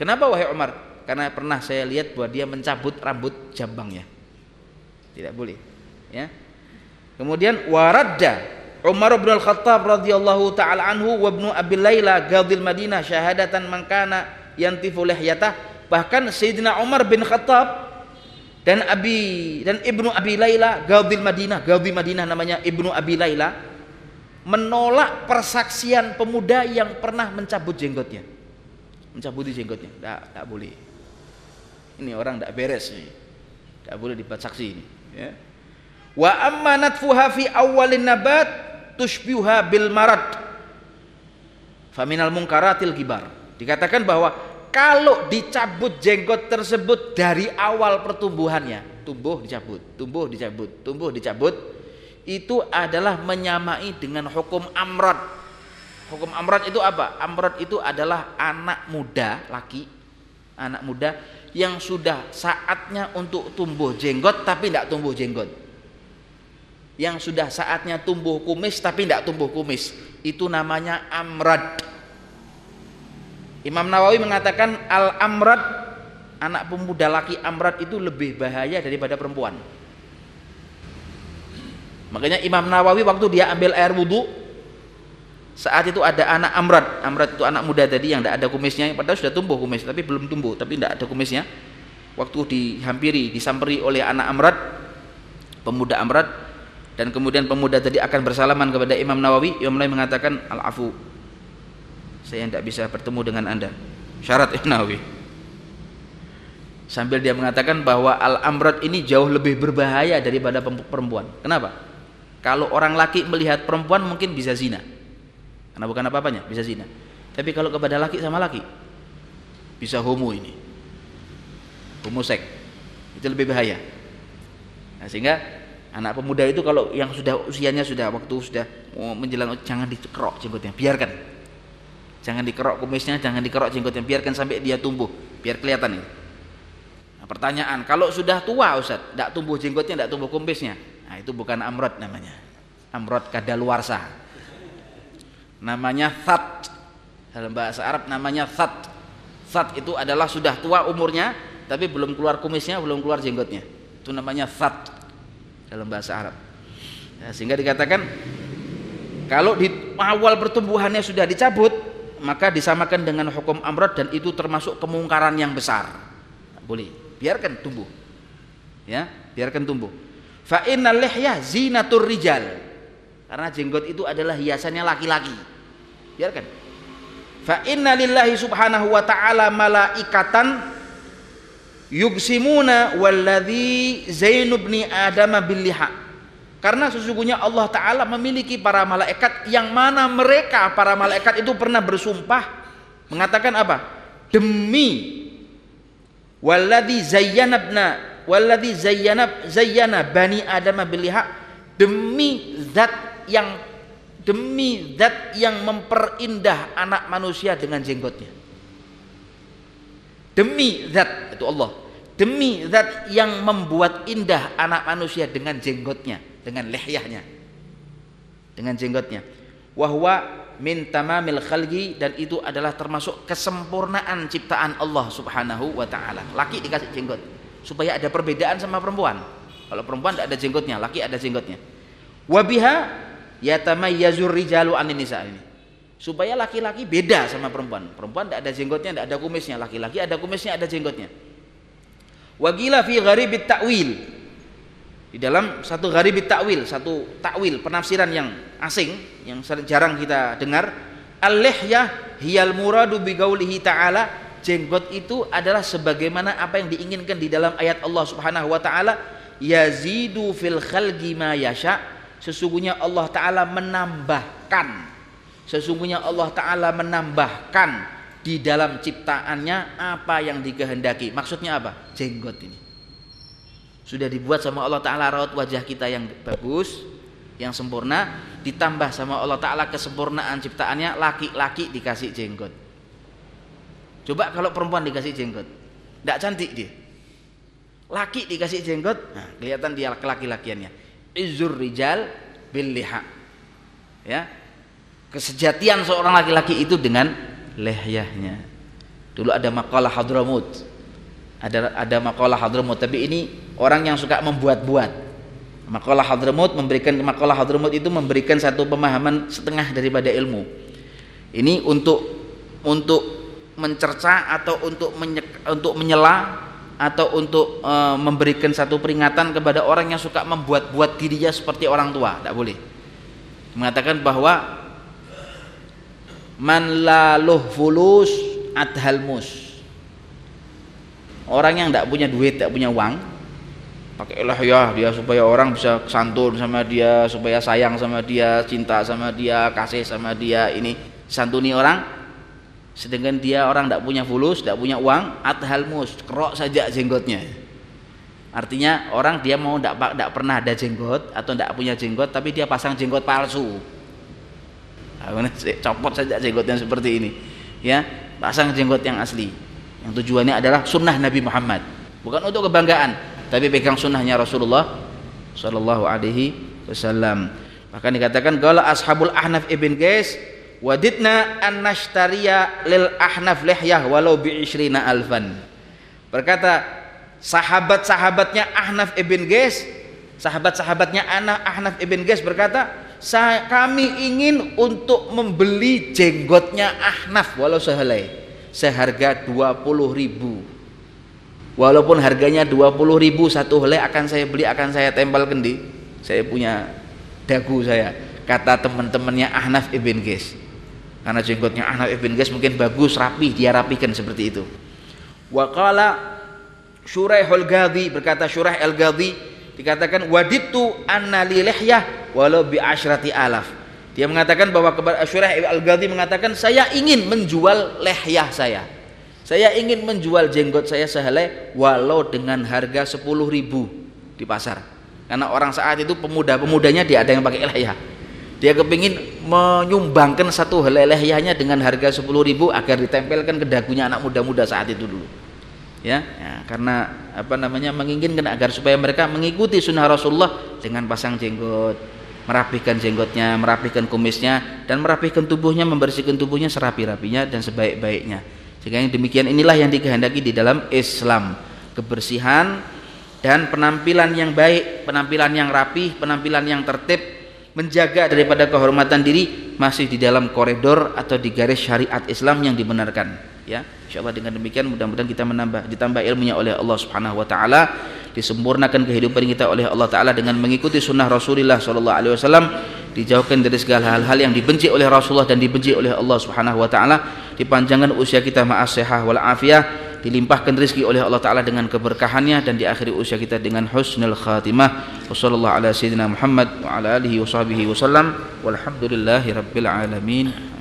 Kenapa wahai Umar? Karena pernah saya lihat bahwa dia mencabut rambut jambangnya. Tidak boleh ya kemudian waradda Umar bin Al-Khattab radhiyallahu taala anhu wa ibnu Abi Laila gadil Madinah syahadatan man kana yantifu lihyatah. Bahkan Sayyidina Umar bin Khattab dan Abi dan Ibnu Abi Laila gadil Madinah gadil Madinah namanya Ibnu Abi Laila menolak persaksian pemuda yang pernah mencabut jenggotnya. Mencabuti jenggotnya. Tidak boleh. Ini orang tidak beres nih. Tidak boleh dibuat saksi ini ya. Wa amma natfuha fi awalin nabat tushbiha bil marad. Faminal mungkaratil gibar dikatakan bahwa kalau dicabut jenggot tersebut dari awal pertumbuhannya tumbuh dicabut tumbuh dicabut tumbuh dicabut itu adalah menyamai dengan hukum amrod hukum amrod itu apa? Amrod itu adalah anak muda laki anak muda yang sudah saatnya untuk tumbuh jenggot tapi tidak tumbuh jenggot yang sudah saatnya tumbuh kumis tapi tidak tumbuh kumis. Itu namanya amrad. Imam Nawawi mengatakan al amrad anak pemuda laki amrad itu lebih bahaya daripada perempuan. Makanya Imam Nawawi waktu dia ambil air wudhu saat itu ada anak amrad. Amrad itu anak muda tadi yang tidak ada kumisnya padahal sudah tumbuh kumis tapi belum tumbuh tapi tidak ada kumisnya. Waktu dihampiri disamperi oleh anak amrad pemuda amrad dan kemudian pemuda tadi akan bersalaman kepada Imam Nawawi Imam Nawawi mengatakan al-afu. Saya tidak bisa bertemu dengan anda. Syarat Imam Nawawi. Sambil dia mengatakan bahwa al-amrad ini jauh lebih berbahaya daripada perempuan. Kenapa? kalau orang laki melihat perempuan mungkin bisa zina. Karena bukan apa-apanya bisa zina. Tapi kalau kepada laki sama laki bisa homo ini. Homosek. Itu lebih bahaya. Nah, sehingga anak pemuda itu kalau yang sudah usianya sudah waktu sudah menjelang jangan dikerok jenggotnya biarkan. Jangan dikerok kumisnya jangan dikerok jenggotnya biarkan sampai dia tumbuh biar kelihatan ini. Nah, pertanyaan kalau sudah tua Ustaz tidak tumbuh jenggotnya tidak tumbuh kumisnya? Nah itu bukan amrod namanya. Amrod kadaluarsa. Namanya that dalam bahasa Arab namanya that that itu adalah sudah tua umurnya tapi belum keluar kumisnya belum keluar jenggotnya. Itu namanya that dalam bahasa Arab. Ya, sehingga dikatakan kalau di awal pertumbuhannya sudah dicabut maka disamakan dengan hukum amrod dan itu termasuk kemungkaran yang besar. Boleh, biarkan tumbuh. Ya, biarkan tumbuh. Fa innal lihya zinatur rijal. Karena jenggot itu adalah hiasannya laki-laki. Biarkan. Fa inna lillahi subhanahu wa ta'ala malaikatan yugsimuna walladhi Zainu bin Adam billiha. Karena sesungguhnya Allah Ta'ala memiliki para malaikat yang mana mereka para malaikat itu pernah bersumpah mengatakan apa? Demi walladhi zayyanabna walladhi zayyanab zayyana bani Adam billiha demi zat yang demi zat yang memperindah anak manusia dengan jenggotnya demi zat itu Allah. Demi zat yang membuat indah anak manusia dengan jenggotnya dengan lehyahnya. Dengan jenggotnya. Wahwa min tamamil khalqi dan itu adalah termasuk kesempurnaan ciptaan Allah Subhanahu wa taala. Laki dikasih jenggot supaya ada perbedaan sama perempuan. Kalau perempuan tidak ada jenggotnya laki ada jenggotnya. Wabiha yatamayyazur rijalu anin nisa ini supaya laki-laki beda sama perempuan. Perempuan tidak ada jenggotnya tidak ada kumisnya. Laki-laki ada kumisnya ada jenggotnya. Wagila fi gharibit ta'wil. Di dalam satu gharibit ta'wil satu takwil penafsiran yang asing yang jarang kita dengar al-lihyah hiyal muradu bi ta'ala. Jenggot itu adalah sebagaimana apa yang diinginkan di dalam ayat Allah Subhanahu wa taala. Yazidu fil khalqi ma yasha. Sesungguhnya Allah taala menambahkan Sesungguhnya Allah Ta'ala menambahkan di dalam ciptaannya apa yang dikehendaki. Maksudnya apa? Jenggot ini. Sudah dibuat sama Allah Ta'ala raut wajah kita yang bagus, yang sempurna. Ditambah sama Allah Ta'ala kesempurnaan ciptaannya, laki-laki dikasih jenggot. Coba kalau perempuan dikasih jenggot. Tidak cantik dia. Laki dikasih jenggot, nah, kelihatan dia laki-lakiannya. Izur rijal bil liha. Ya, kesejatian seorang laki-laki itu dengan lehyahnya. Dulu ada makalah Hadramut ada ada makalah Hadramut tapi ini orang yang suka membuat-buat. Makalah Hadramut memberikan makalah Hadramut itu memberikan satu pemahaman setengah daripada ilmu. Ini untuk untuk mencerca atau untuk menyek, untuk menyela atau untuk e, memberikan satu peringatan kepada orang yang suka membuat-buat dirinya seperti orang tua. Tidak boleh. Mengatakan bahwa man laluh fulus adhalmus orang yang tidak punya duit tidak punya uang pakailah ya dia supaya orang bisa santun sama dia supaya sayang sama dia cinta sama dia kasih sama dia ini santuni orang. Sedangkan dia orang tidak punya fulus tidak punya uang adhalmus kerok saja jenggotnya. Artinya orang dia mau tidak pernah ada jenggot atau tidak punya jenggot tapi dia pasang jenggot palsu copot saja jenggotnya seperti ini ya pasang jenggot yang asli yang tujuannya adalah sunnah Nabi Muhammad bukan untuk kebanggaan tapi pegang sunnahnya Rasulullah Shallallahu Alaihi wasallam. Bahkan dikatakan kalau ashabul Ahnaf ibn Qais wadidna an nashtariya lil Ahnaf lihyah walau bi ishrina alfan. Berkata sahabat-sahabatnya Ahnaf ibn Qais, sahabat-sahabatnya Ahnaf ibn Qais berkata, saya, kami ingin untuk membeli jenggotnya Ahnaf walau sehelai seharga 20 ribu. Walaupun harganya 20 ribu satu helai akan saya beli akan saya tempel kendi. Saya punya dagu saya kata teman-temannya Ahnaf ibn Ges karena jenggotnya Ahnaf ibn Ges mungkin bagus rapi dia rapikan seperti itu. Waqala Shuraihul Ghadi berkata Shuraih al-Ghadi dikatakan waditu anna lihyah walau bi asyrati alaf. Dia mengatakan bahwa kepada Asyurah Al-Ghazali mengatakan saya ingin menjual lehyah saya. Saya ingin menjual jenggot saya sehelai walau dengan harga 10 ribu di pasar. Karena orang saat itu pemuda-pemudanya dia ada yang pakai lehyah. Dia kepingin menyumbangkan satu helai lehyahnya dengan harga 10 ribu agar ditempelkan ke dagunya anak muda-muda saat itu dulu. Ya, ya karena apa namanya menginginkan agar supaya mereka mengikuti sunnah Rasulullah dengan pasang jenggot merapihkan jenggotnya, merapihkan kumisnya dan merapihkan tubuhnya, membersihkan tubuhnya serapi-rapinya dan sebaik-baiknya. Sehingga yang demikian inilah yang dikehendaki di dalam Islam, kebersihan dan penampilan yang baik, penampilan yang rapih, penampilan yang tertib, menjaga daripada kehormatan diri masih di dalam koridor atau di garis syariat Islam yang dibenarkan. Ya, insyaallah dengan demikian mudah-mudahan kita menambah ditambah ilmunya oleh Allah Subhanahu wa taala disempurnakan kehidupan kita oleh Allah taala dengan mengikuti sunnah Rasulullah sallallahu alaihi wasallam dijauhkan dari segala hal-hal yang dibenci oleh Rasulullah dan dibenci oleh Allah Subhanahu wa taala dipanjangkan usia kita ma'as sehat wal afiyah dilimpahkan rezeki oleh Allah taala dengan keberkahannya dan diakhiri usia kita dengan husnul khatimah. Wasallallahu ala wa ala alihi alamin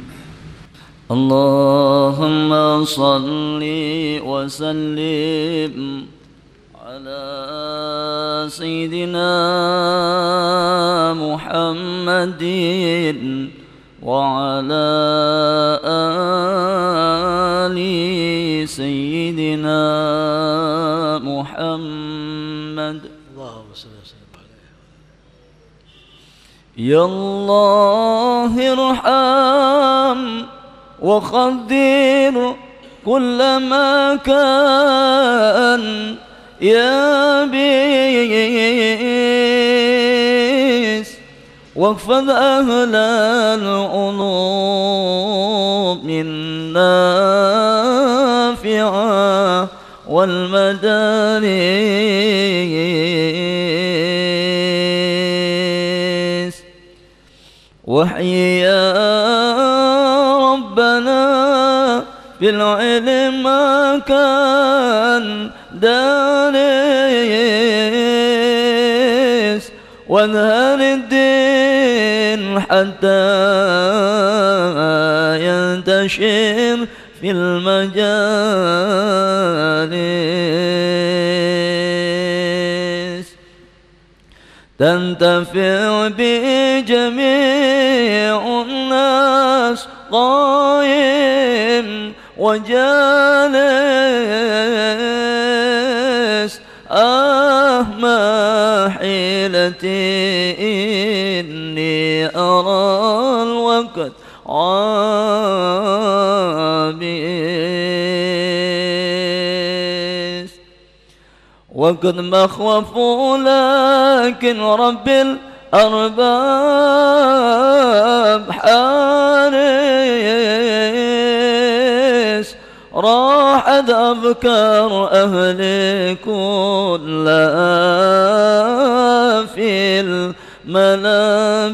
Salli wa sallim على سيدنا محمد وعلى آل سيدنا محمد. اللهم صل وسلم يا الله ارحم. وقدر كل ما كان يبيس. واخفض أهل العلوم النافعة والمدارس. وحيا بالعلم ما كان دارس وانهار الدين حتى ينتشر في المجالس. تنتفع بجميع الناس قائم وجالس آه ما حيلتي إني أرى الوقت عابس. وقد مخوف لكن رب الأرباب حارس. راحت أفكار أهلي كلها في الملابس.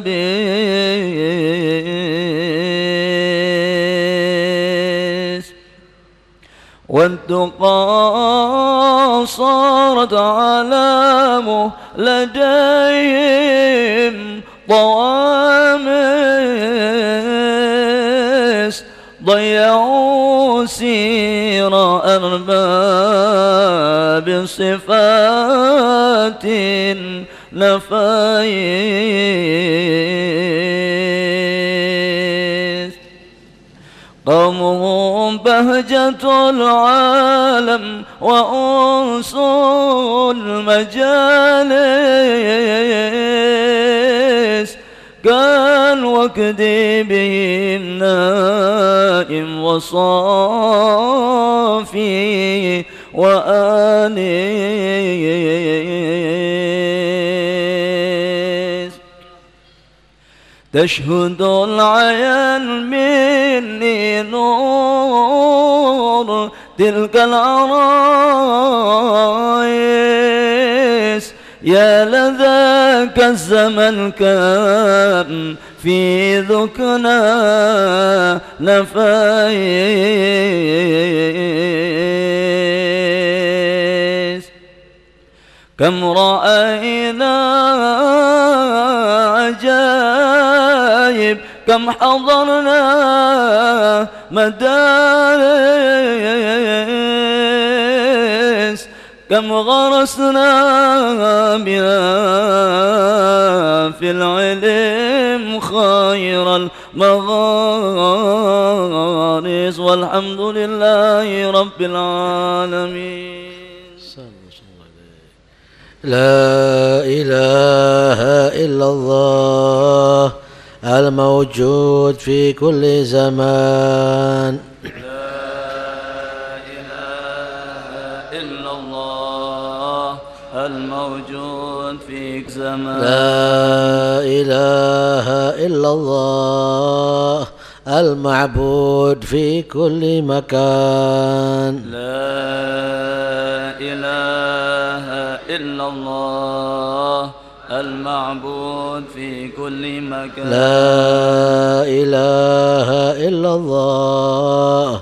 والتقى صارت علامه لديهم طوامس ضيعوا سير أرباب صفات نفايس قومهم بهجة العالم وأنس المجالس. وكدي بهم نائم وصافي وآنس. تشهد العين مني نور تلك العرايس. يا لذاك الزمن كان في ذكنا نفايس كم رأينا عجائب كم حضرنا مدارس. كم غرسنا بها في العلم خير المغارس والحمد لله رب العالمين. لا إله إلا الله الموجود في كل زمان. الموجود في زمان لا إله إلا الله المعبود في كل مكان. لا إله إلا الله المعبود في كل مكان. لا إله إلا الله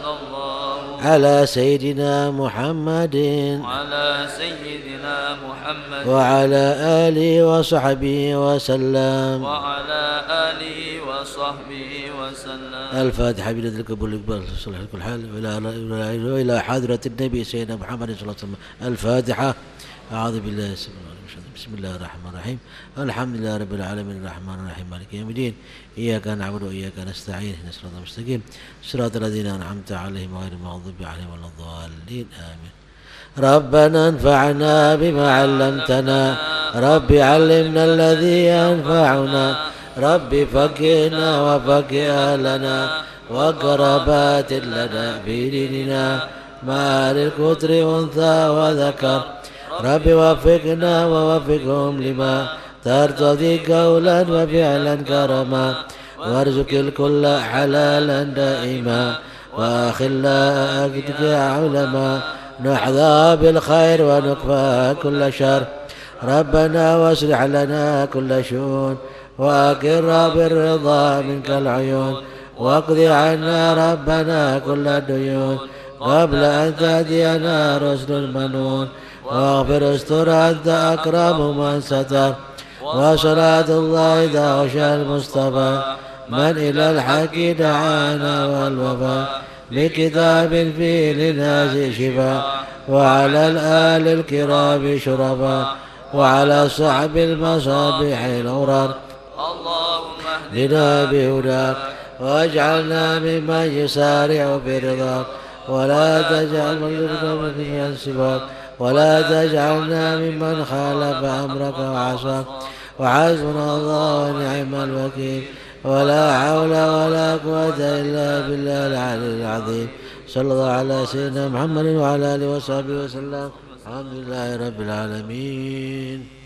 على سيدنا محمد على سيدنا محمد وعلى آله وصحبه وسلم. وعلى آله وصحبه وسلم. الفاتحة بيد القبول الإقبال صلح كل حال وإلى إلى حضرة النبي سيدنا محمد صلى الله عليه وسلم. الفاتحة. أعوذ بالله. الشيطان- بسم الله الرحمن الرحيم. الحمد لله رب العالمين الرحمن الرحيم مالك يوم الدين. إياك نعبد وإياك نستعين اهدنا الصراط المستقيم. صراط الذين أنعمت عليهم غير المغضوب عليهم ولا الضالين. آمين. ربنا انفعنا بما علمتنا. رب علمنا الذي ينفعنا. رب فقهنا وفقه أهلنا. وقربات لنا في ديننا. ما للكتر أنثى وذكر رب وفقنا ووفقهم لما ترتضي قولا وفعلا كرما. وارزق الكل حلالا دائما. وأخلاء علما. نحظى بالخير ونكفى كل شر. ربنا واصلح لنا كل شؤون. وأقر بالرضا منك العيون. واقض عنا ربنا كل الديون قبل أن تأتينا رسل المنون. واغفر استر أنت أكرم من ستر وصلاة الله إذا غشى المصطفى. من إلى الحق دعانا والوفاء بكتاب فيه للناس شفاء وعلى الآل الكرام شرفاء وعلى صحب المصابيح الغرر اللهم اهدنا بهداك واجعلنا ممن يسارع في رضاك. ولا تجعل من في سواك ولا تجعلنا ممن خالف أمرك وعصاك وحسبنا الله ونعم الوكيل. ولا حول ولا قوة إلا بالله العلي العظيم. صلى الله على سيدنا محمد وعلى آله وصحبه وسلم. الحمد لله رب العالمين.